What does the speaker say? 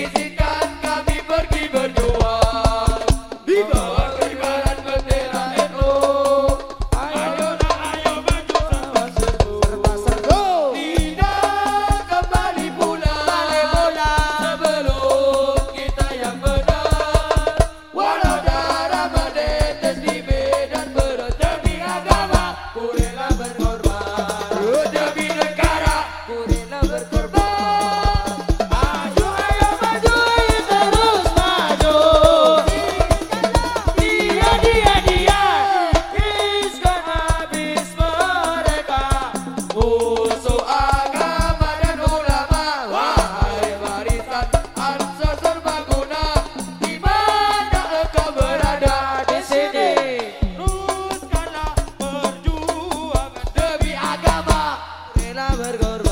If you Kurena berkorban